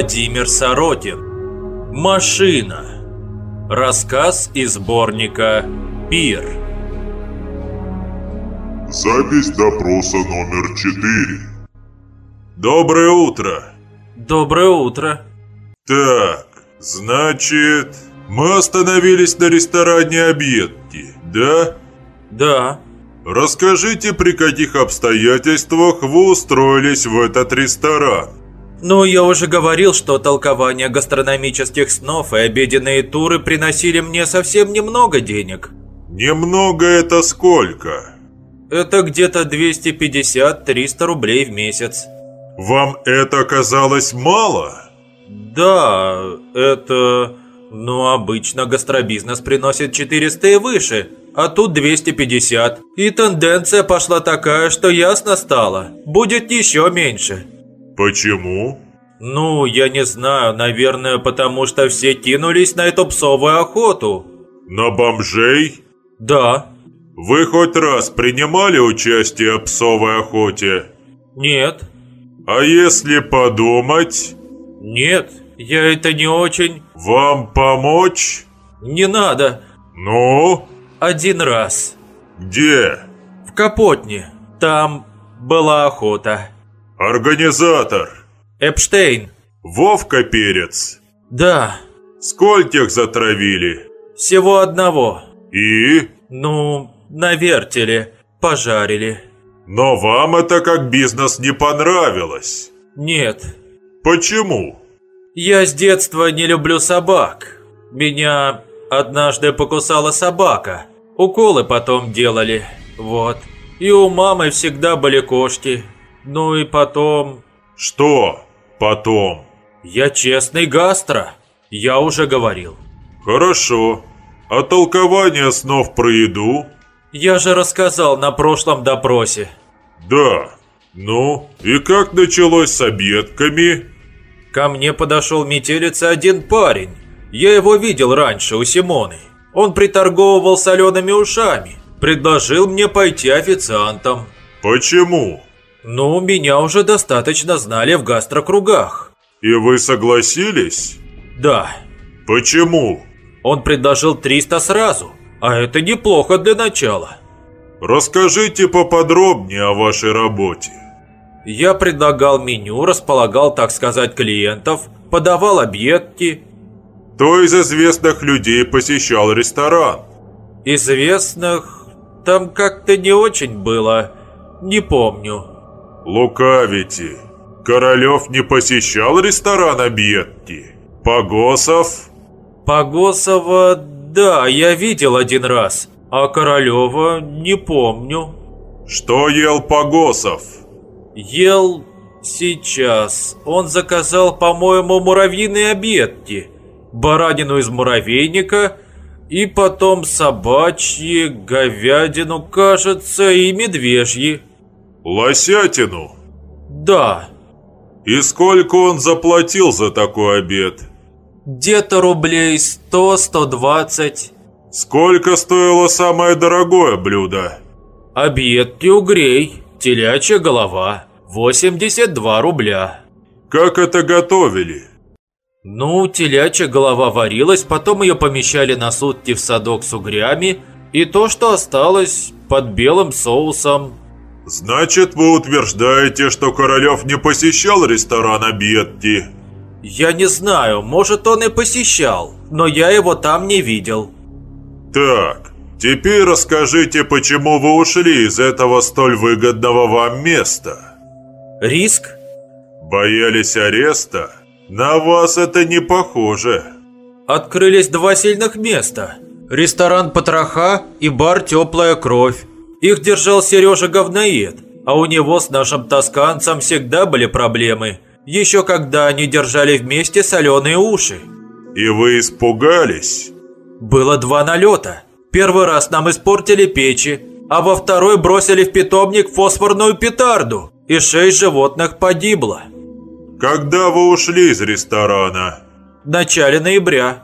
Владимир Сорокин. Машина. Рассказ из сборника «Пир». Запись допроса номер 4. Доброе утро. Доброе утро. Так, значит, мы остановились на ресторане «Объедки», да? Да. Расскажите, при каких обстоятельствах вы устроились в этот ресторан? Ну, я уже говорил, что толкование гастрономических снов и обеденные туры приносили мне совсем немного денег. Немного это сколько? Это где-то 250-300 рублей в месяц. Вам это казалось мало? Да, это... Ну, обычно гастробизнес приносит 400 и выше, а тут 250. И тенденция пошла такая, что ясно стало, будет еще меньше. Почему? Ну, я не знаю, наверное, потому что все кинулись на эту псовую охоту. На бомжей? Да. Вы хоть раз принимали участие в псовой охоте? Нет. А если подумать? Нет, я это не очень... Вам помочь? Не надо. Ну? Один раз. Где? В Капотне. Там была охота. Организатор. Эпштейн. Вовка Перец. Да. Скольких затравили? Всего одного. И? Ну, на вертеле. Пожарили. Но вам это как бизнес не понравилось. Нет. Почему? Я с детства не люблю собак. Меня однажды покусала собака. Уколы потом делали. Вот. И у мамы всегда были кошки. Ну и потом... Что потом? Я честный гастро. Я уже говорил. Хорошо. А толкование снов про еду? Я же рассказал на прошлом допросе. Да. Ну, и как началось с обедками? Ко мне подошел метелица один парень. Я его видел раньше у Симоны. Он приторговывал солеными ушами. Предложил мне пойти официантом. Почему? Ну, меня уже достаточно знали в гастрокругах. И вы согласились? Да. Почему? Он предложил 300 сразу, а это неплохо для начала. Расскажите поподробнее о вашей работе. Я предлагал меню, располагал, так сказать, клиентов, подавал объедки. Кто из известных людей посещал ресторан? Известных там как-то не очень было, не помню. Лукавите. Королев не посещал ресторан объедки? Погосов? Погосова, да, я видел один раз, а Королева не помню. Что ел Погосов? Ел сейчас. Он заказал, по-моему, муравьиные обедки. Баранину из муравейника и потом собачьи, говядину, кажется, и медвежьи. Лосятину? Да. И сколько он заплатил за такой обед? Где-то рублей 100-120. Сколько стоило самое дорогое блюдо? Обедки угрей, телячья голова, 82 рубля. Как это готовили? Ну, телячья голова варилась, потом ее помещали на сутки в садок с угрями, и то, что осталось, под белым соусом. Значит, вы утверждаете, что Королев не посещал ресторан обедки? Я не знаю, может он и посещал, но я его там не видел. Так, теперь расскажите, почему вы ушли из этого столь выгодного вам места? Риск? Боялись ареста? На вас это не похоже. Открылись два сильных места. Ресторан «Потроха» и бар «Теплая кровь». Их держал Сережа Говноед, а у него с нашим тосканцем всегда были проблемы. Еще когда они держали вместе соленые уши. И вы испугались? Было два налета. Первый раз нам испортили печи, а во второй бросили в питомник фосфорную петарду, и шесть животных погибло. Когда вы ушли из ресторана? В начале ноября.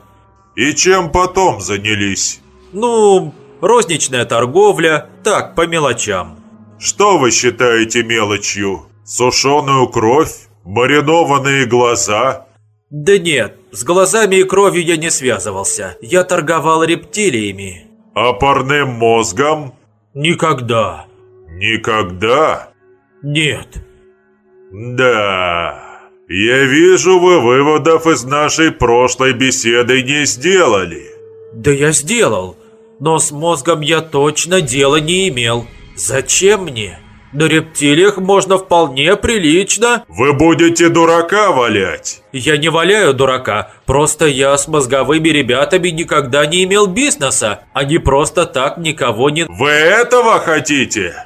И чем потом занялись? Ну, розничная торговля, так, по мелочам. Что вы считаете мелочью? Сушеную кровь? Маринованные глаза? Да нет, с глазами и кровью я не связывался. Я торговал рептилиями. А парным мозгом? Никогда. Никогда? Нет. Да. Я вижу, вы выводов из нашей прошлой беседы не сделали. Да я сделал. Но с мозгом я точно дела не имел. Зачем мне? На рептилиях можно вполне прилично. Вы будете дурака валять. Я не валяю дурака, просто я с мозговыми ребятами никогда не имел бизнеса. Они просто так никого не... Вы этого хотите?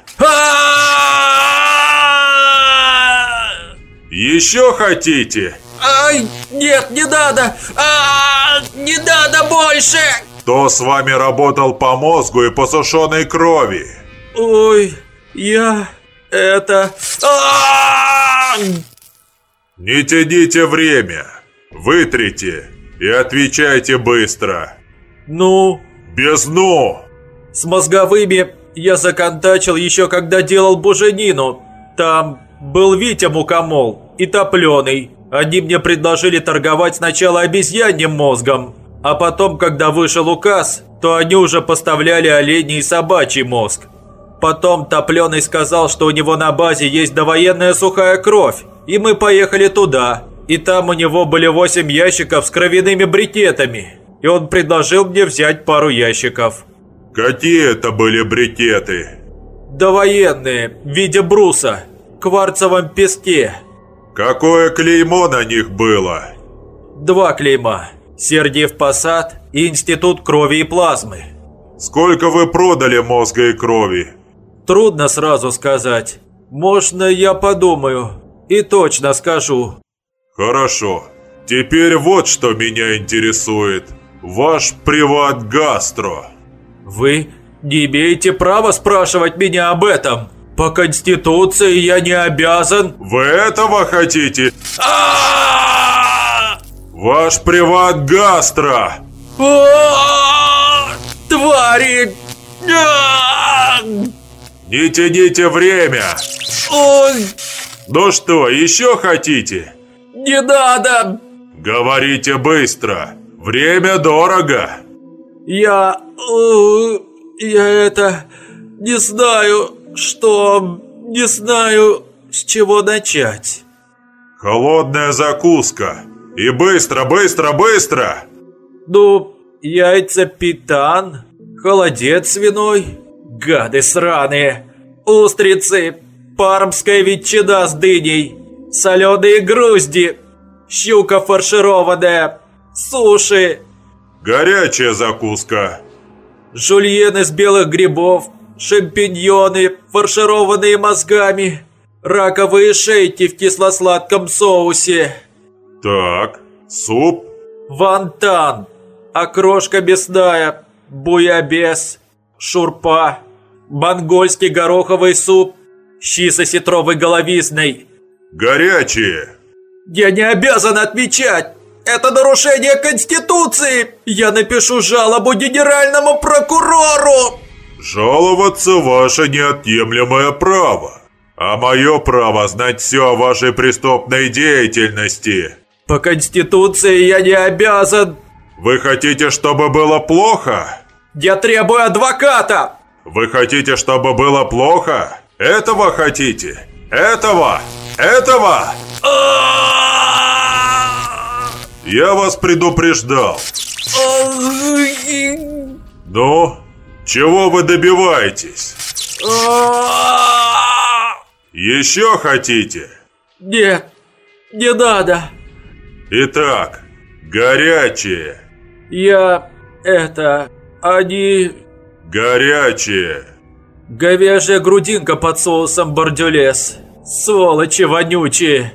Еще хотите? Ай, нет, не надо! А, не надо больше! Кто с вами работал по мозгу и по сушеной крови? Ой, я... это... А! Не тяните время. Вытрите и отвечайте быстро. Ну, Без «ну». с мозговыми я законтачил еще когда делал буженину. Там был Витя Мукомол и Топленый. Они мне предложили торговать сначала обезьяньим мозгом, а потом, когда вышел указ, то они уже поставляли оленей и собачий мозг. Потом Топленый сказал, что у него на базе есть довоенная сухая кровь, и мы поехали туда. И там у него были 8 ящиков с кровяными брикетами. И он предложил мне взять пару ящиков. Какие это были брикеты? Довоенные, в виде бруса, в кварцевом песке. Какое клеймо на них было? Два клейма. Сергиев Посад и Институт крови и плазмы. Сколько вы продали мозга и крови? Трудно сразу сказать. Можно я подумаю и точно скажу. Хорошо. Теперь вот что меня интересует. Ваш приват-гастро. Вы не имеете права спрашивать меня об этом. По Конституции я не обязан... Вы этого хотите? А! Ваш приват-гастро! А! Твари! А! Не тяните время! Ой, Ну что, еще хотите? не надо! Говорите быстро. Время дорого. Я... э, Я это... Не знаю, что... Не знаю, с чего начать. Холодная закуска. И быстро, быстро, быстро! Ну, яйца питан, холодец свиной, гады сраные, устрицы, пармская ветчина с дыней, соленые грузди, щука фаршированная, суши, Горячая закуска. жульен из белых грибов, шампиньоны, фаршированные мозгами, раковые шейки в кисло-сладком соусе, Так, суп. Вантан, окрошка мясная, буябес, шурпа, монгольский гороховый суп, щи с осетровой головизной. Горячие. Я не обязан отвечать! Это нарушение Конституции! Я напишу жалобу генеральному прокурору! Жаловаться ваше неотъемлемое право. А мое право знать все о вашей преступной деятельности. По Конституции я не обязан! Вы хотите, чтобы было плохо? Я требую адвоката! Вы хотите, чтобы было плохо? Этого хотите? Этого? Этого? Я вас предупреждал. Ну, чего вы добиваетесь? Еще хотите? Нет, не надо. Итак, горячие, Я... это... они... горячие. Говяжья грудинка под соусом бордюлес. Сволочи вонючие.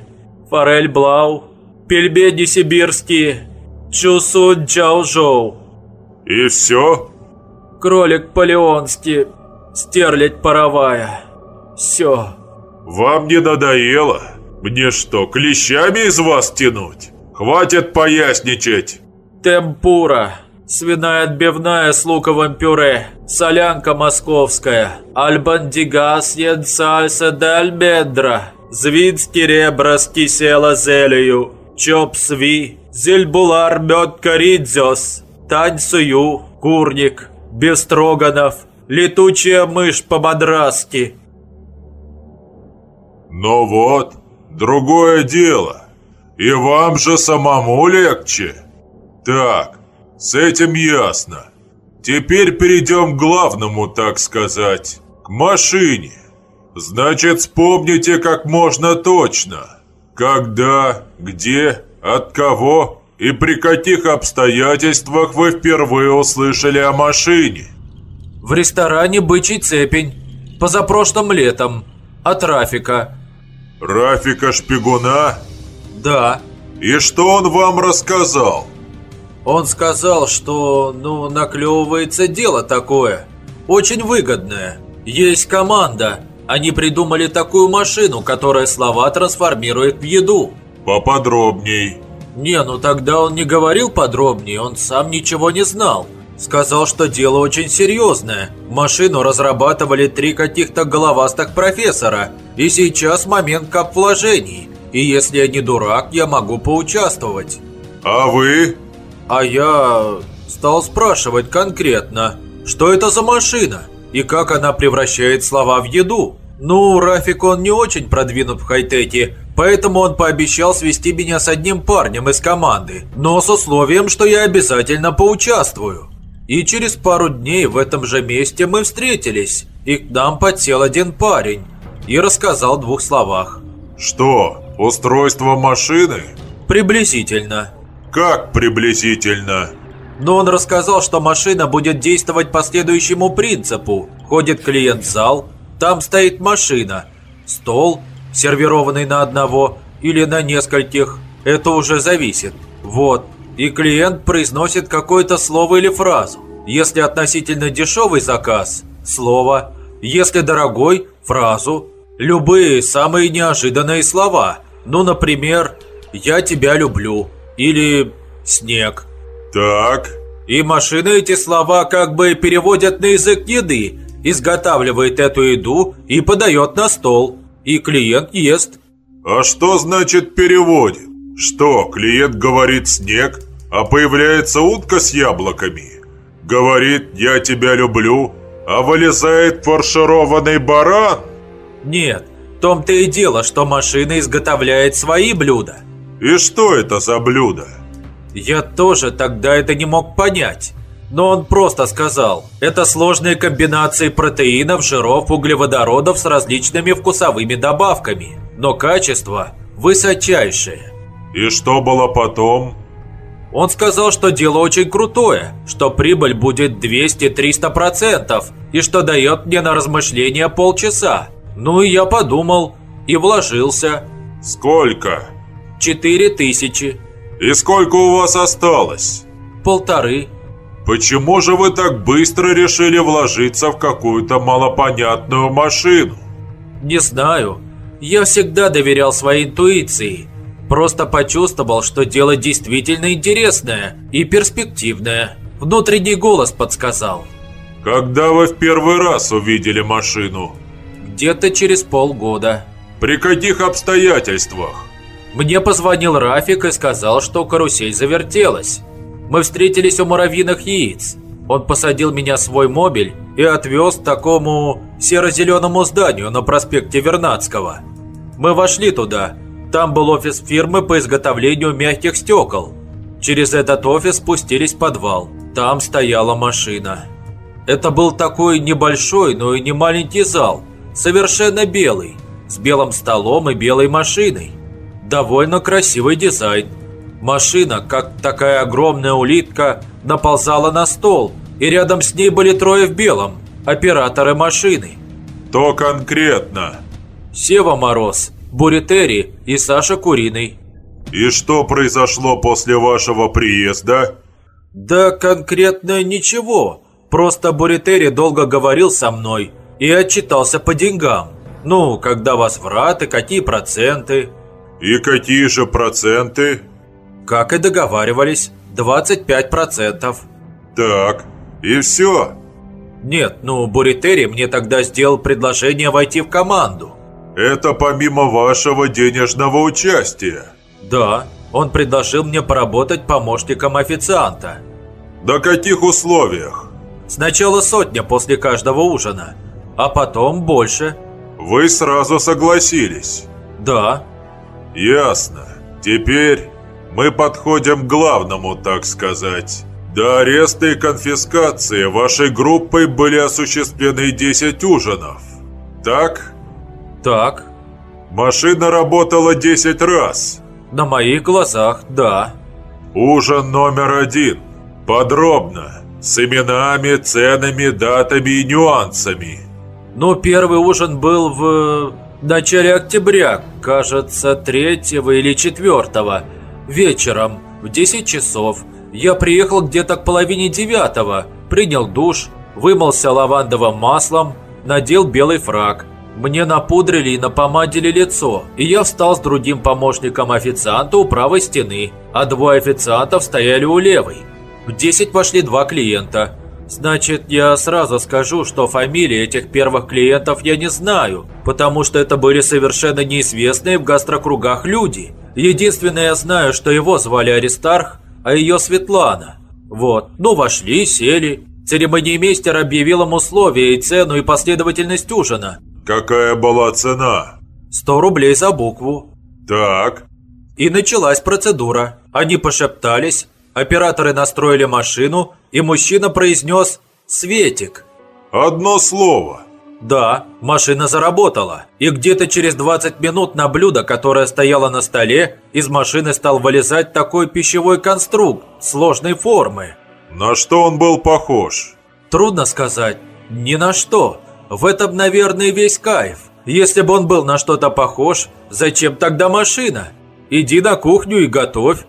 Форель блау. Пельмени сибирские. Чусу джао И все? Кролик полеонский. Стерлядь паровая. Все. Вам не надоело? Мне что, клещами из вас тянуть? Хватит поясничать. Темпура. Свиная отбивная с луковым пюре. Солянка московская. Альбандигас сальса дель бедра. Звинский ребра с кисела зелью. Чопсви, Зельбулар Мед Коридзёс, Таньсую, Курник, Бестроганов, Летучая мышь по-мадраски. Но вот, другое дело. И вам же самому легче. Так, с этим ясно. Теперь перейдем к главному, так сказать, к машине. Значит, вспомните как можно точно. Когда, где, от кого и при каких обстоятельствах вы впервые услышали о машине? В ресторане «Бычий цепень». Позапрошлым летом. От Рафика. Рафика Шпигуна? Да. И что он вам рассказал? Он сказал, что, ну, наклевывается дело такое. Очень выгодное. Есть команда. Они придумали такую машину, которая слова трансформирует в еду. Поподробней. Не, ну тогда он не говорил подробнее, он сам ничего не знал. Сказал, что дело очень серьезное. Машину разрабатывали три каких-то головастых профессора. И сейчас момент кап вложений. И если я не дурак, я могу поучаствовать. А вы? А я стал спрашивать конкретно, что это за машина и как она превращает слова в еду. Ну, Рафик он не очень продвинут в хай-теке, поэтому он пообещал свести меня с одним парнем из команды, но с условием, что я обязательно поучаствую. И через пару дней в этом же месте мы встретились, и к нам подсел один парень и рассказал в двух словах. Что, устройство машины? Приблизительно. Как приблизительно? Но он рассказал, что машина будет действовать по следующему принципу. Ходит клиент в зал, там стоит машина, стол, сервированный на одного или на нескольких, это уже зависит. Вот, и клиент произносит какое-то слово или фразу. Если относительно дешевый заказ – слово, если дорогой – фразу. Любые самые неожиданные слова. Ну, например, «Я тебя люблю» или «Снег». Так. И машина эти слова как бы переводят на язык еды, изготавливает эту еду и подает на стол. И клиент ест. А что значит переводит? Что, клиент говорит «снег», а появляется утка с яблоками? Говорит «я тебя люблю», а вылезает фаршированный баран? Нет, в том-то и дело, что машина изготовляет свои блюда. И что это за блюдо? Я тоже тогда это не мог понять. Но он просто сказал, это сложные комбинации протеинов, жиров, углеводородов с различными вкусовыми добавками. Но качество высочайшее. И что было потом? Он сказал, что дело очень крутое, что прибыль будет 200-300% и что дает мне на размышление полчаса. Ну и я подумал и вложился. Сколько? Четыре тысячи. И сколько у вас осталось? Полторы. Почему же вы так быстро решили вложиться в какую-то малопонятную машину? Не знаю. Я всегда доверял своей интуиции. Просто почувствовал, что дело действительно интересное и перспективное. Внутренний голос подсказал. Когда вы в первый раз увидели машину? Где-то через полгода. При каких обстоятельствах? Мне позвонил Рафик и сказал, что карусель завертелась. Мы встретились у муравьиных яиц. Он посадил меня в свой мобиль и отвез к такому серо-зеленому зданию на проспекте Вернадского. Мы вошли туда. Там был офис фирмы по изготовлению мягких стекол. Через этот офис спустились в подвал. Там стояла машина. Это был такой небольшой, но и не маленький зал. Совершенно белый. С белым столом и белой машиной. Довольно красивый дизайн. Машина, как такая огромная улитка, наползала на стол, и рядом с ней были трое в белом, операторы машины. То конкретно? Сева Мороз, Буритери и Саша Куриный. И что произошло после вашего приезда? Да конкретно ничего. Просто Буритери долго говорил со мной и отчитался по деньгам. Ну, когда возврат и какие проценты. И какие же проценты? Как и договаривались, 25%. Так, и все? Нет, ну, Буритери мне тогда сделал предложение войти в команду. Это помимо вашего денежного участия? Да, Он предложил мне поработать помощником официанта. На каких условиях? Сначала сотня после каждого ужина, а потом больше. Вы сразу согласились? Да. Ясно. Теперь мы подходим к главному, так сказать. До ареста и конфискации вашей группой были осуществлены 10 ужинов. Так? Так. Машина работала 10 раз. На моих глазах, да. Ужин номер один. Подробно. С именами, ценами, датами и нюансами. Ну, первый ужин был в начале октября, кажется, третьего или четвертого. Вечером, в 10 часов. Я приехал где-то к половине девятого, принял душ, вымылся лавандовым маслом, надел белый фраг. Мне напудрили и напомадили лицо, и я встал с другим помощником официанта у правой стены, а двое официантов стояли у левой. В 10 вошли два клиента. Значит, я сразу скажу, что фамилии этих первых клиентов я не знаю, потому что это были совершенно неизвестные в гастрокругах люди. Единственное, я знаю, что его звали Аристарх, а ее Светлана. Вот, ну вошли, сели. Церемониймейстер объявил им условия и цену и последовательность ужина. Какая была цена? 100 рублей за букву. Так. И началась процедура. Они пошептались, операторы настроили машину, и мужчина произнес «Светик». Одно слово. Да, машина заработала, и где-то через 20 минут на блюдо, которое стояло на столе, из машины стал вылезать такой пищевой конструкт сложной формы. На что он был похож? Трудно сказать. Ни на что. В этом, наверное, весь кайф. Если бы он был на что-то похож, зачем тогда машина? Иди на кухню и готовь.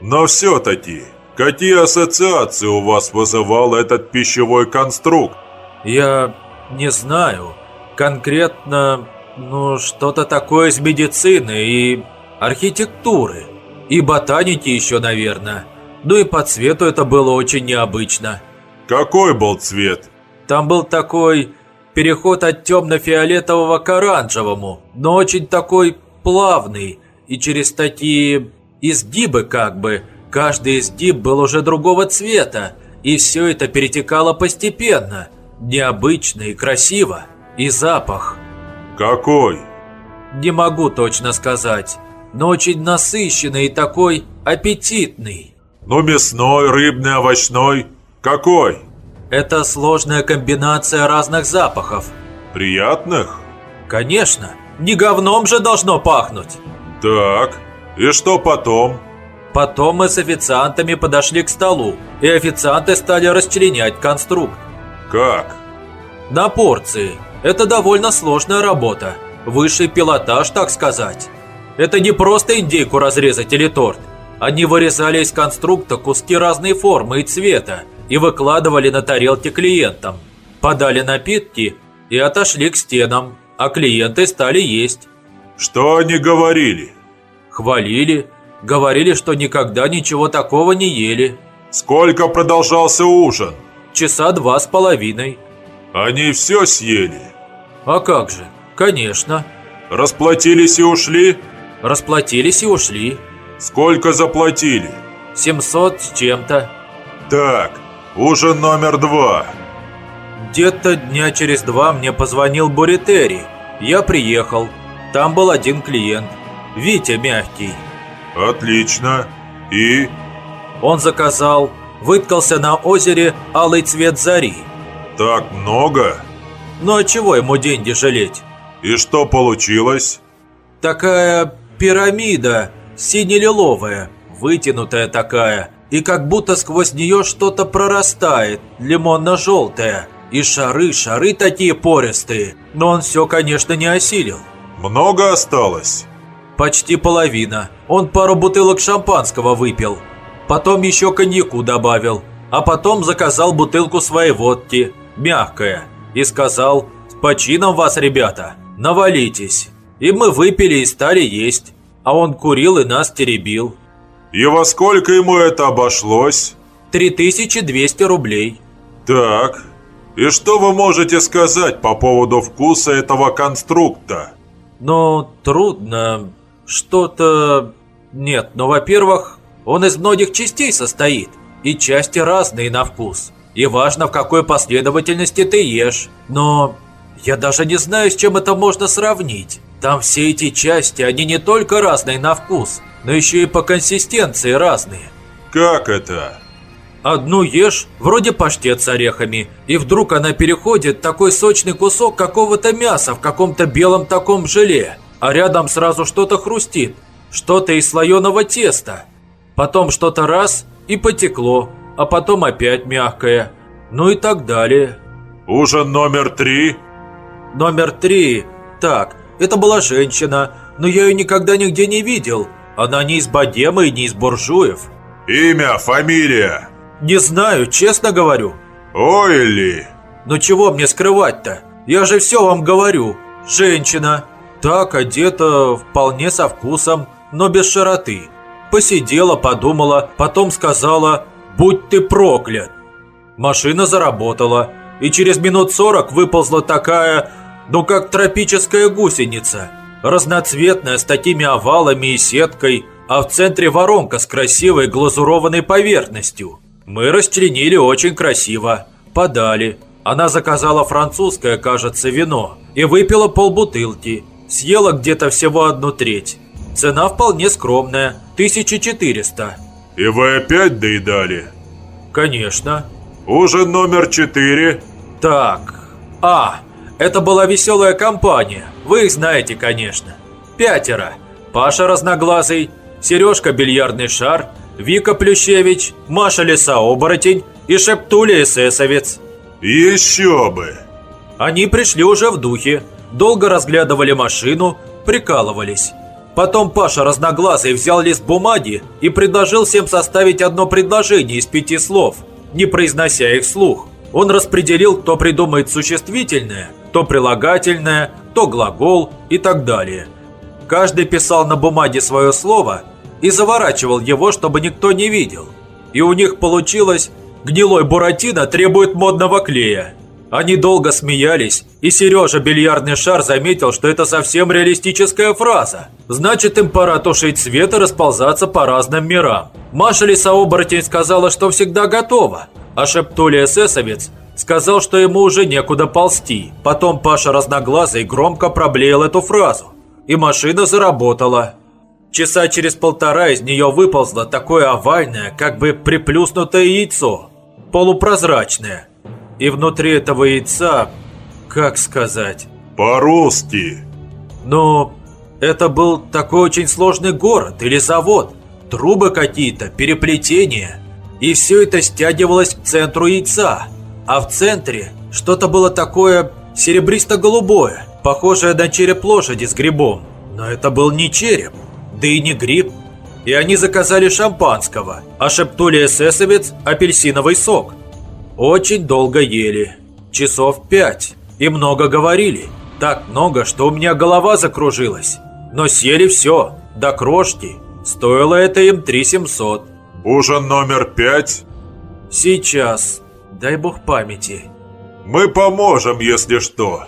Но все-таки, какие ассоциации у вас вызывал этот пищевой конструкт? Я не знаю. Конкретно, ну, что-то такое из медицины и архитектуры. И ботаники еще, наверное. Ну и по цвету это было очень необычно. Какой был цвет? Там был такой переход от темно-фиолетового к оранжевому, но очень такой плавный и через такие изгибы как бы. Каждый изгиб был уже другого цвета, и все это перетекало постепенно, необычно и красиво, и запах. Какой? Не могу точно сказать, но очень насыщенный и такой аппетитный. Ну, мясной, рыбный, овощной. Какой? Это сложная комбинация разных запахов. Приятных? Конечно, не говном же должно пахнуть. Так, и что потом? Потом мы с официантами подошли к столу, и официанты стали расчленять конструкт. Как? На порции. Это довольно сложная работа. Высший пилотаж, так сказать. Это не просто индейку разрезать или торт. Они вырезали из конструкта куски разной формы и цвета и выкладывали на тарелки клиентам. Подали напитки и отошли к стенам, а клиенты стали есть. Что они говорили? Хвалили, говорили, что никогда ничего такого не ели. Сколько продолжался ужин? Часа два с половиной. Они все съели? А как же, конечно. Расплатились и ушли? Расплатились и ушли. Сколько заплатили? 700 с чем-то. Так, ужин номер два. Где-то дня через два мне позвонил Буритери. Я приехал. Там был один клиент. Витя Мягкий. Отлично. И? Он заказал, выткался на озере алый цвет зари. Так много? Ну а чего ему деньги жалеть? И что получилось? Такая пирамида, сине-лиловая, вытянутая такая, и как будто сквозь нее что-то прорастает, лимонно-желтое. И шары, шары такие пористые, но он все, конечно, не осилил. Много осталось? Почти половина. Он пару бутылок шампанского выпил. Потом еще коньяку добавил. А потом заказал бутылку своей водки, мягкая. И сказал, с почином вас, ребята, навалитесь. И мы выпили и стали есть. А он курил и нас теребил. И во сколько ему это обошлось? 3200 рублей. Так, и что вы можете сказать по поводу вкуса этого конструкта? Но трудно. Что-то Нет, но, во-первых, он из многих частей состоит, и части разные на вкус. И важно, в какой последовательности ты ешь. Но я даже не знаю, с чем это можно сравнить. Там все эти части, они не только разные на вкус, но еще и по консистенции разные. Как это? Одну ешь, вроде паштет с орехами, и вдруг она переходит такой сочный кусок какого-то мяса в каком-то белом таком желе, а рядом сразу что-то хрустит, что-то из слоеного теста. Потом что-то раз и потекло, а потом опять мягкое. Ну и так далее. Ужин номер три? Номер три. Так, это была женщина, но я ее никогда нигде не видел. Она не из богемы и не из буржуев. Имя, фамилия? Не знаю, честно говорю. Ойли. Но чего мне скрывать-то? Я же все вам говорю. Женщина. Так, одета вполне со вкусом, но без широты. Посидела, подумала, потом сказала «Будь ты проклят!». Машина заработала, и через минут сорок выползла такая, ну как тропическая гусеница, разноцветная с такими овалами и сеткой, а в центре воронка с красивой глазурованной поверхностью. Мы расчленили очень красиво, подали. Она заказала французское, кажется, вино и выпила полбутылки, съела где-то всего одну треть. Цена вполне скромная, 1400. И вы опять доедали? Конечно. Ужин номер четыре. Так, а, это была веселая компания, вы их знаете, конечно. Пятеро. Паша Разноглазый, Сережка Бильярдный Шар, Вика Плющевич, Маша Лиса-Оборотень и Шептуля Эсэсовец. Еще бы! Они пришли уже в духе, долго разглядывали машину, прикалывались. Потом Паша Разноглазый взял лист бумаги и предложил всем составить одно предложение из пяти слов – не произнося их вслух. Он распределил, кто придумает существительное, то прилагательное, то глагол и так далее. Каждый писал на бумаге свое слово и заворачивал его, чтобы никто не видел. И у них получилось «Гнилой Буратино требует модного клея». Они долго смеялись, и Сережа бильярдный шар заметил, что это совсем реалистическая фраза. Значит, им пора тушить свет и расползаться по разным мирам. Маша Лисооборотень сказала, что всегда готова, а Шептуля эсэсовец сказал, что ему уже некуда ползти. Потом Паша Разноглазый громко проблеял эту фразу, и машина заработала. Часа через полтора из нее выползло такое овальное, как бы приплюснутое яйцо, полупрозрачное – и внутри этого яйца, как сказать... По-русски. Но это был такой очень сложный город или завод. Трубы какие-то, переплетения. И все это стягивалось к центру яйца. А в центре что-то было такое серебристо-голубое, похожее на череп лошади с грибом. Но это был не череп, да и не гриб. И они заказали шампанского, а шептули эсэсовец апельсиновый сок. Очень долго ели. Часов пять. И много говорили. Так много, что у меня голова закружилась. Но съели все, до крошки. Стоило это им 3700. Ужин номер пять? Сейчас. Дай бог памяти. Мы поможем, если что.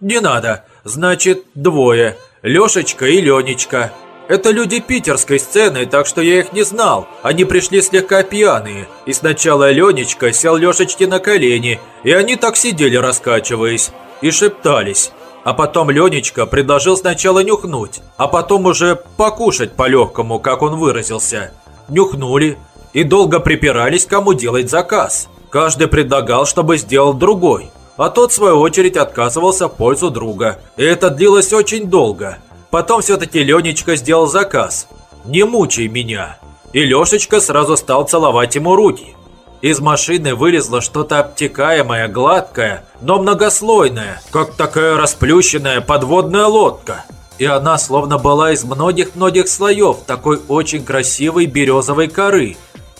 Не надо. Значит, двое. Лешечка и Ленечка. Это люди питерской сцены, так что я их не знал. Они пришли слегка пьяные. И сначала Ленечка сел Лешечке на колени, и они так сидели, раскачиваясь, и шептались. А потом Ленечка предложил сначала нюхнуть, а потом уже покушать по-легкому, как он выразился. Нюхнули и долго припирались, кому делать заказ. Каждый предлагал, чтобы сделал другой, а тот, в свою очередь, отказывался в пользу друга. И это длилось очень долго. Потом все-таки Ленечка сделал заказ. «Не мучай меня!» И Лешечка сразу стал целовать ему руки. Из машины вылезло что-то обтекаемое, гладкое, но многослойное, как такая расплющенная подводная лодка. И она словно была из многих-многих слоев такой очень красивой березовой коры.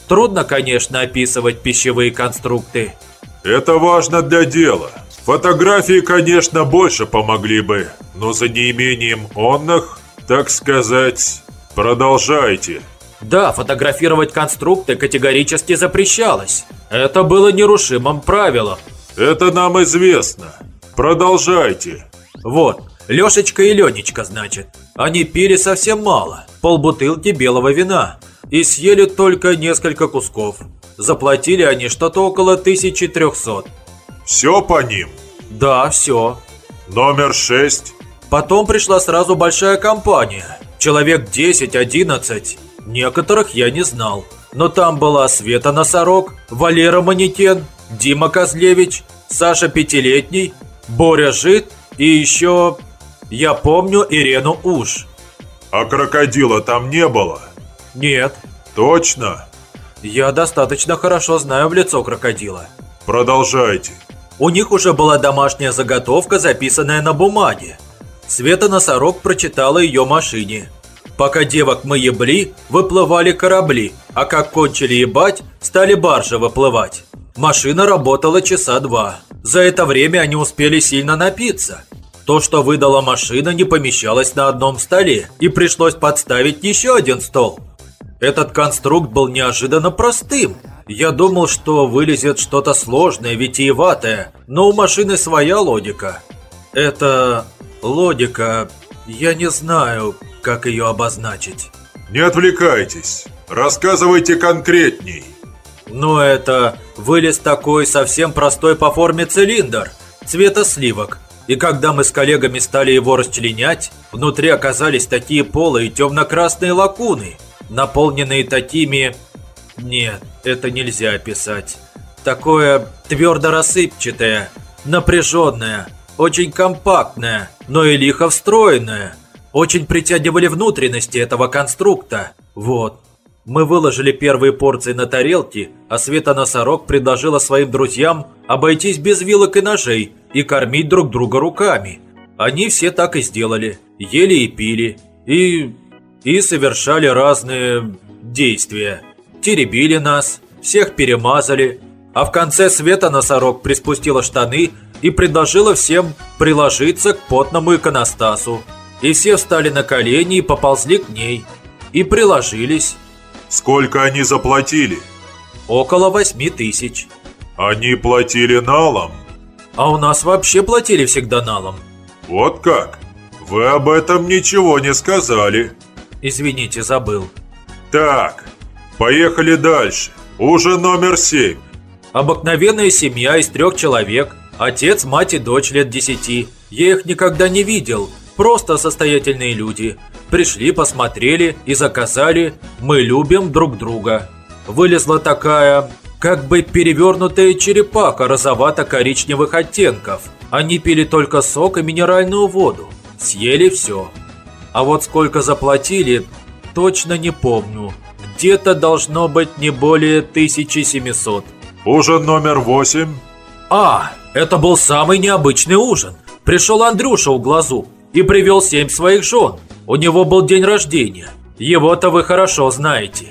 Трудно, конечно, описывать пищевые конструкты. Это важно для дела. Фотографии, конечно, больше помогли бы, но за неимением онных, так сказать, продолжайте. Да, фотографировать конструкты категорически запрещалось. Это было нерушимым правилом. Это нам известно. Продолжайте. Вот, Лешечка и Ленечка, значит. Они пили совсем мало, полбутылки белого вина, и съели только несколько кусков. Заплатили они что-то около 1300. Все по ним? Да, все. Номер шесть? Потом пришла сразу большая компания. Человек 10-11. Некоторых я не знал. Но там была Света Носорог, Валера Манекен, Дима Козлевич, Саша Пятилетний, Боря Жит и еще... Я помню Ирену Уж. А крокодила там не было? Нет. Точно? Я достаточно хорошо знаю в лицо крокодила. Продолжайте. У них уже была домашняя заготовка, записанная на бумаге. Света Носорог прочитала ее машине. Пока девок мы ебли, выплывали корабли, а как кончили ебать, стали баржи выплывать. Машина работала часа два. За это время они успели сильно напиться. То, что выдала машина, не помещалось на одном столе, и пришлось подставить еще один стол. Этот конструкт был неожиданно простым. Я думал, что вылезет что-то сложное, витиеватое, но у машины своя логика. Это логика, я не знаю, как ее обозначить. Не отвлекайтесь, рассказывайте конкретней. Ну это вылез такой совсем простой по форме цилиндр, цвета сливок. И когда мы с коллегами стали его расчленять, внутри оказались такие полые темно-красные лакуны, наполненные такими... Нет, это нельзя описать. Такое твердо-рассыпчатое, напряженное, очень компактное, но и лихо встроенное. Очень притягивали внутренности этого конструкта. Вот. Мы выложили первые порции на тарелки, а Света Носорог предложила своим друзьям обойтись без вилок и ножей и кормить друг друга руками. Они все так и сделали. Ели и пили. И... и совершали разные действия. Теребили нас, всех перемазали. А в конце Света Носорог приспустила штаны и предложила всем приложиться к потному иконостасу. И все встали на колени и поползли к ней. И приложились. Сколько они заплатили? Около восьми тысяч. Они платили налом? А у нас вообще платили всегда налом. Вот как? Вы об этом ничего не сказали. Извините, забыл. Так, поехали дальше. Уже номер семь. Обыкновенная семья из трех человек. Отец, мать и дочь лет десяти. Я их никогда не видел. Просто состоятельные люди. Пришли, посмотрели и заказали «Мы любим друг друга». Вылезла такая, как бы перевернутая черепаха розовато-коричневых оттенков. Они пили только сок и минеральную воду. Съели все. А вот сколько заплатили, точно не помню. Где-то должно быть не более 1700. Ужин номер восемь. А, это был самый необычный ужин. Пришел Андрюша у глазу и привел семь своих жен. У него был день рождения. Его-то вы хорошо знаете.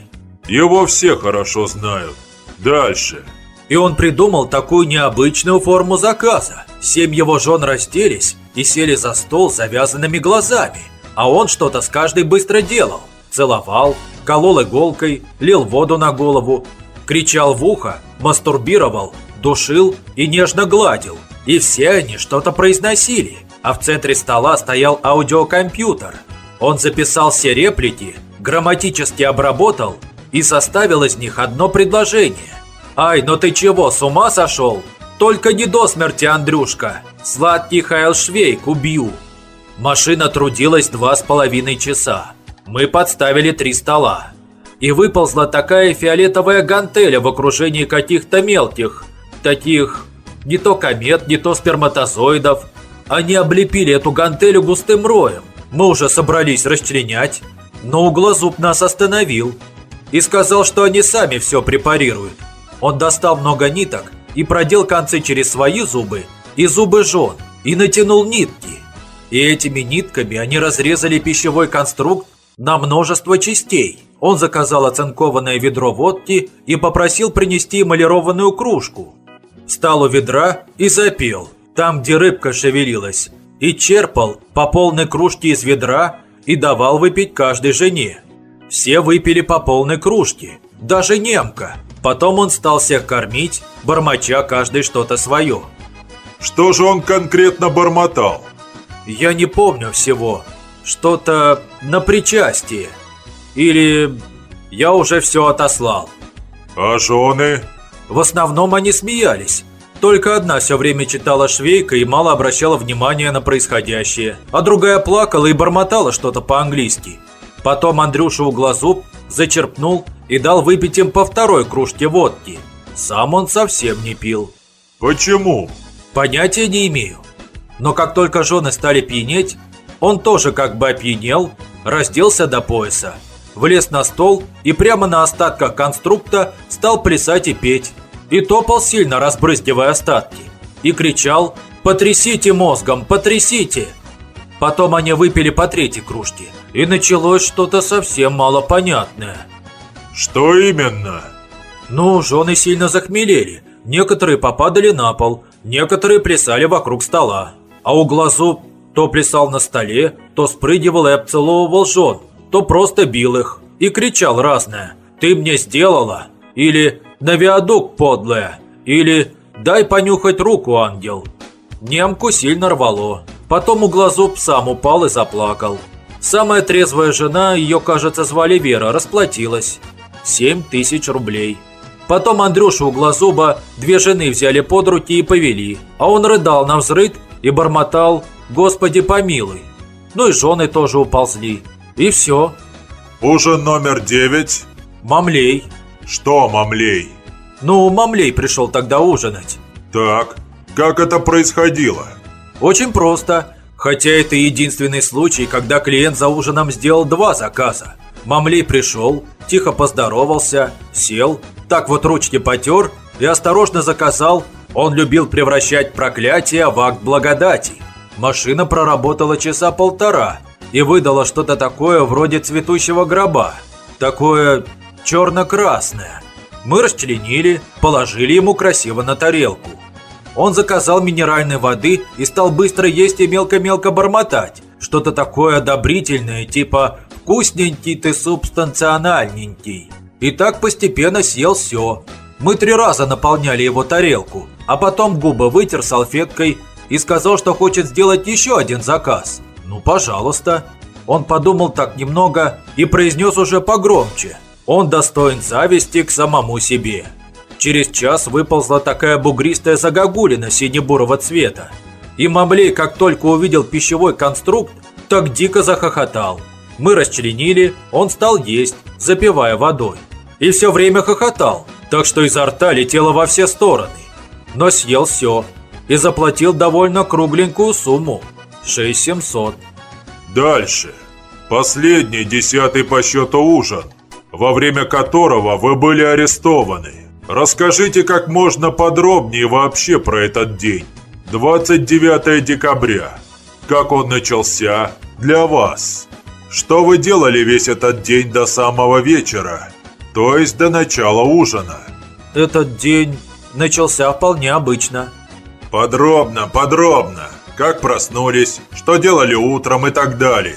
Его все хорошо знают. Дальше. И он придумал такую необычную форму заказа. Семь его жен разделись и сели за стол завязанными глазами. А он что-то с каждой быстро делал. Целовал, колол иголкой, лил воду на голову, кричал в ухо, мастурбировал, душил и нежно гладил. И все они что-то произносили. А в центре стола стоял аудиокомпьютер. Он записал все реплики, грамматически обработал и составил из них одно предложение. «Ай, ну ты чего, с ума сошел? Только не до смерти, Андрюшка! Сладкий Хайл Швейк, убью!» Машина трудилась два с половиной часа. Мы подставили три стола. И выползла такая фиолетовая гантеля в окружении каких-то мелких, таких, не то комет, не то сперматозоидов. Они облепили эту гантелю густым роем. Мы уже собрались расчленять, но углозуб нас остановил и сказал, что они сами все препарируют. Он достал много ниток и продел концы через свои зубы и зубы жен и натянул нитки. И этими нитками они разрезали пищевой конструкт на множество частей. Он заказал оцинкованное ведро водки и попросил принести эмалированную кружку. Встал у ведра и запел, там, где рыбка шевелилась, и черпал по полной кружке из ведра и давал выпить каждой жене. Все выпили по полной кружке, даже немка. Потом он стал всех кормить, бормоча каждый что-то свое. Что же он конкретно бормотал? Я не помню всего. что-то на причастие. Или я уже все отослал. А жены? В основном они смеялись. Только одна все время читала швейка и мало обращала внимания на происходящее, а другая плакала и бормотала что-то по-английски. Потом Андрюша углозуб зачерпнул и дал выпить им по второй кружке водки. Сам он совсем не пил. Почему? Понятия не имею. Но как только жены стали пьянеть, он тоже как бы опьянел, разделся до пояса, влез на стол и прямо на остатках конструкта стал плясать и петь и топал сильно, разбрызгивая остатки, и кричал «Потрясите мозгом, потрясите!». Потом они выпили по третьей кружке, и началось что-то совсем малопонятное. Что именно? Ну, жены сильно захмелели, некоторые попадали на пол, некоторые плясали вокруг стола, а у глазу то плясал на столе, то спрыгивал и обцеловывал жен, то просто бил их и кричал разное «Ты мне сделала!» или на виадук, подлая!» или «Дай понюхать руку, ангел!» Немку сильно рвало. Потом углозуб сам упал и заплакал. Самая трезвая жена, ее, кажется, звали Вера, расплатилась. Семь тысяч рублей. Потом Андрюша углозуба две жены взяли под руки и повели, а он рыдал на взрыд и бормотал «Господи помилуй». Ну и жены тоже уползли. И все. Ужин номер девять. Мамлей. Что, мамлей? Ну, Мамлей пришел тогда ужинать. Так, как это происходило? Очень просто. Хотя это единственный случай, когда клиент за ужином сделал два заказа. Мамлей пришел, тихо поздоровался, сел, так вот ручки потер и осторожно заказал. Он любил превращать проклятие в акт благодати. Машина проработала часа полтора и выдала что-то такое вроде цветущего гроба. Такое черно-красное. Мы расчленили, положили ему красиво на тарелку. Он заказал минеральной воды и стал быстро есть и мелко-мелко бормотать. Что-то такое одобрительное, типа «вкусненький ты субстанциональненький». И так постепенно съел все. Мы три раза наполняли его тарелку, а потом губы вытер салфеткой и сказал, что хочет сделать еще один заказ. Ну, пожалуйста. Он подумал так немного и произнес уже погромче. Он достоин зависти к самому себе. Через час выползла такая бугристая загогулина сине-бурого цвета. И Мамлей, как только увидел пищевой конструкт, так дико захохотал. Мы расчленили, он стал есть, запивая водой. И все время хохотал, так что изо рта летело во все стороны. Но съел все и заплатил довольно кругленькую сумму – 6700. Дальше. Последний, десятый по счету ужин – во время которого вы были арестованы. Расскажите как можно подробнее вообще про этот день. 29 декабря. Как он начался для вас? Что вы делали весь этот день до самого вечера? То есть до начала ужина? Этот день начался вполне обычно. Подробно, подробно. Как проснулись, что делали утром и так далее.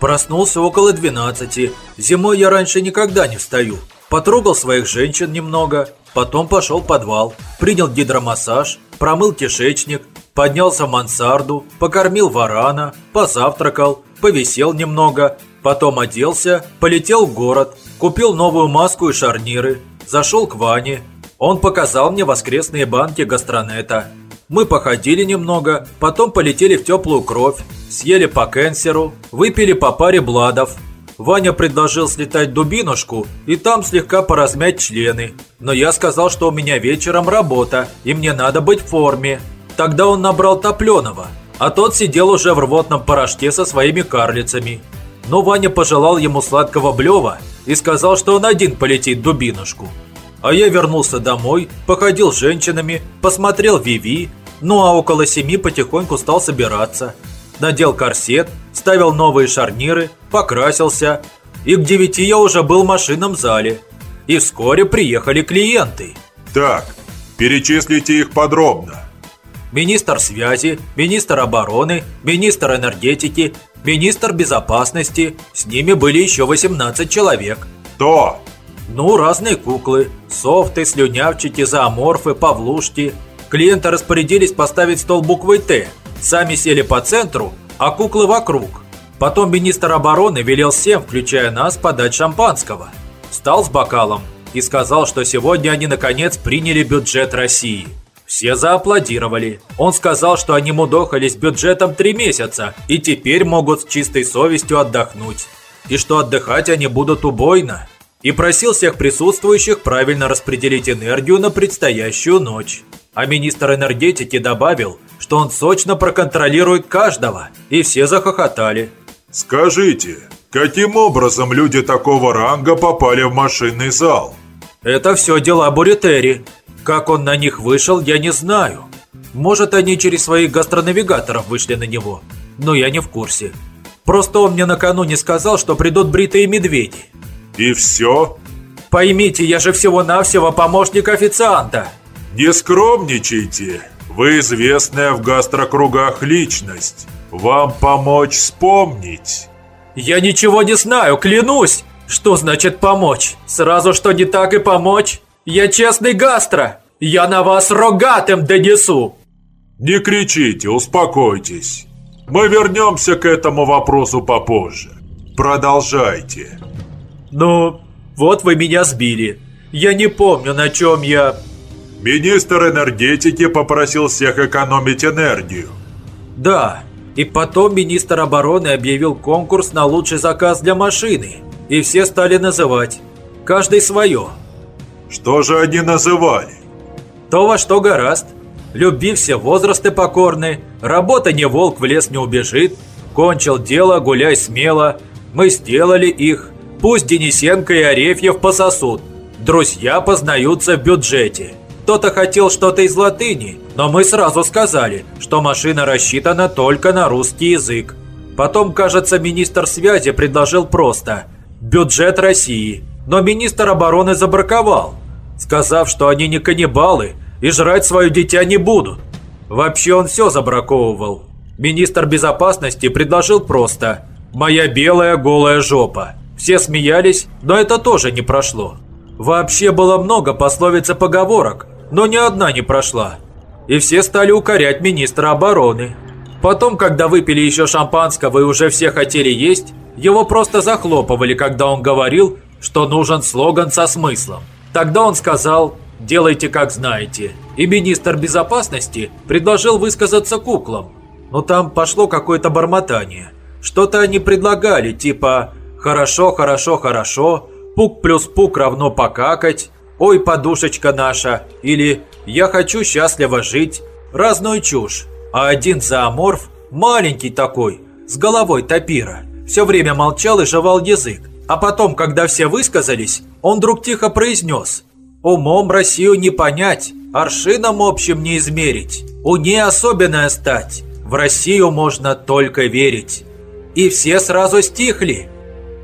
Проснулся около 12. Зимой я раньше никогда не встаю. Потрогал своих женщин немного, потом пошел в подвал, принял гидромассаж, промыл кишечник, поднялся в мансарду, покормил варана, позавтракал, повисел немного, потом оделся, полетел в город, купил новую маску и шарниры, зашел к Ване. Он показал мне воскресные банки гастронета. Мы походили немного, потом полетели в теплую кровь, съели по кенсеру, выпили по паре бладов. Ваня предложил слетать Дубинушку и там слегка поразмять члены. Но я сказал, что у меня вечером работа, и мне надо быть в форме. Тогда он набрал Топленова, а тот сидел уже в рвотном порошке со своими карлицами. Но Ваня пожелал ему сладкого блева и сказал, что он один полетит Дубинушку. А я вернулся домой, походил с женщинами, посмотрел Виви, ну а около семи потихоньку стал собираться. Надел корсет, ставил новые шарниры, покрасился. И к девяти я уже был в машинном зале. И вскоре приехали клиенты. Так, перечислите их подробно. Министр связи, министр обороны, министр энергетики, министр безопасности. С ними были еще 18 человек. Кто? Ну, разные куклы. Софты, слюнявчики, зооморфы, павлушки – Клиенты распорядились поставить стол буквой «Т». Сами сели по центру, а куклы вокруг. Потом министр обороны велел всем, включая нас, подать шампанского. Встал с бокалом и сказал, что сегодня они наконец приняли бюджет России. Все зааплодировали. Он сказал, что они мудохались бюджетом три месяца и теперь могут с чистой совестью отдохнуть. И что отдыхать они будут убойно. И просил всех присутствующих правильно распределить энергию на предстоящую ночь. А министр энергетики добавил, что он сочно проконтролирует каждого, и все захохотали. Скажите, каким образом люди такого ранга попали в машинный зал? Это все дела Буритери. Как он на них вышел, я не знаю. Может, они через своих гастронавигаторов вышли на него, но я не в курсе. Просто он мне накануне сказал, что придут бритые медведи. И все? Поймите, я же всего-навсего помощник официанта. Не скромничайте. Вы известная в гастрокругах личность. Вам помочь вспомнить. Я ничего не знаю, клянусь. Что значит помочь? Сразу что не так и помочь? Я честный гастро. Я на вас рогатым донесу. Не кричите, успокойтесь. Мы вернемся к этому вопросу попозже. Продолжайте. Ну, вот вы меня сбили. Я не помню, на чем я... Министр энергетики попросил всех экономить энергию. Да, и потом министр обороны объявил конкурс на лучший заказ для машины. И все стали называть. Каждый свое. Что же они называли? То, во что гораст. Люби все возрасты покорны, работа не волк в лес не убежит, кончил дело, гуляй смело, мы сделали их, пусть Денисенко и Арефьев пососут, друзья познаются в бюджете. Кто-то хотел что-то из латыни, но мы сразу сказали, что машина рассчитана только на русский язык. Потом, кажется, министр связи предложил просто «бюджет России», но министр обороны забраковал, сказав, что они не каннибалы и жрать свое дитя не будут. Вообще он все забраковывал. Министр безопасности предложил просто «моя белая голая жопа». Все смеялись, но это тоже не прошло. Вообще было много пословиц и поговорок, но ни одна не прошла. И все стали укорять министра обороны. Потом, когда выпили еще шампанского и уже все хотели есть, его просто захлопывали, когда он говорил, что нужен слоган со смыслом. Тогда он сказал «делайте как знаете». И министр безопасности предложил высказаться куклам. Но там пошло какое-то бормотание. Что-то они предлагали, типа «хорошо, хорошо, хорошо», «пук плюс пук равно покакать», «Ой, подушечка наша» или «Я хочу счастливо жить» разную чушь. А один зооморф, маленький такой, с головой тапира, все время молчал и жевал язык. А потом, когда все высказались, он вдруг тихо произнес «Умом Россию не понять, аршином общим не измерить, у ней особенная стать, в Россию можно только верить». И все сразу стихли.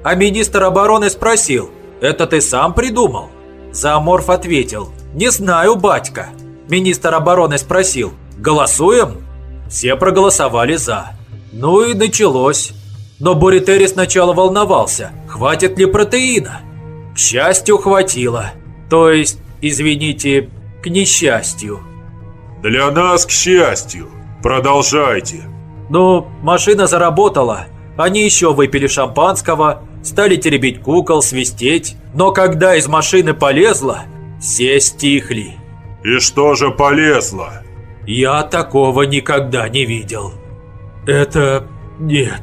А министр обороны спросил «Это ты сам придумал?» Зооморф ответил «Не знаю, батька». Министр обороны спросил «Голосуем?» Все проголосовали «за». Ну и началось. Но Буритери сначала волновался, хватит ли протеина. К счастью, хватило. То есть, извините, к несчастью. Для нас к счастью. Продолжайте. Ну, машина заработала. Они еще выпили шампанского, стали теребить кукол, свистеть. Но когда из машины полезла, все стихли. И что же полезло? Я такого никогда не видел. Это... нет.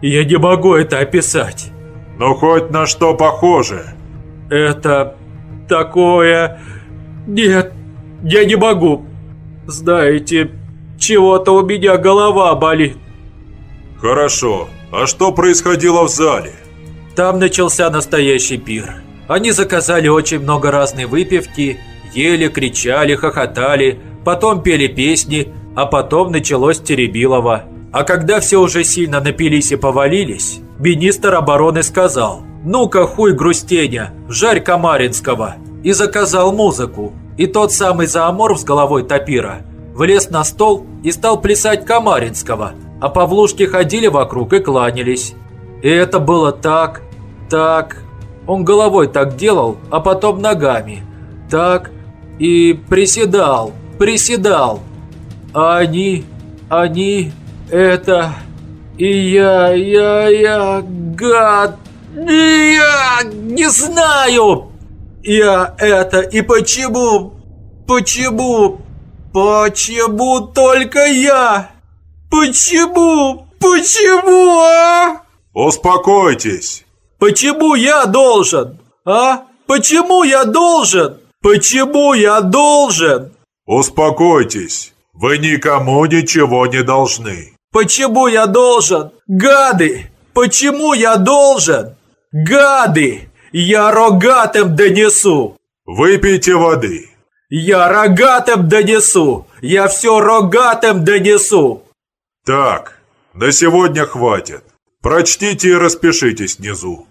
Я не могу это описать. Ну хоть на что похоже. Это... такое... Нет, я не могу. Знаете, чего-то у меня голова болит. Хорошо. А что происходило в зале? Там начался настоящий пир. Они заказали очень много разной выпивки, ели, кричали, хохотали, потом пели песни, а потом началось Теребилово. А когда все уже сильно напились и повалились, министр обороны сказал «Ну-ка, хуй грустеня, жарь Камаринского!» и заказал музыку. И тот самый зооморф с головой тапира влез на стол и стал плясать Камаринского, а Павлушки ходили вокруг и кланялись. И это было так, так... Он головой так делал, а потом ногами. Так и приседал, приседал. А они, они... Это... И я, я, я, гад, я не знаю. Я это и почему, почему, почему только я? Почему, почему, а? Успокойтесь. Почему я должен, а? Почему я должен? Почему я должен? Успокойтесь. Вы никому ничего не должны. Почему я должен? Гады! Почему я должен? Гады! Я рогатым донесу! Выпейте воды. Я рогатым донесу! Я все рогатым донесу! Так, на сегодня хватит. Прочтите и распишитесь внизу.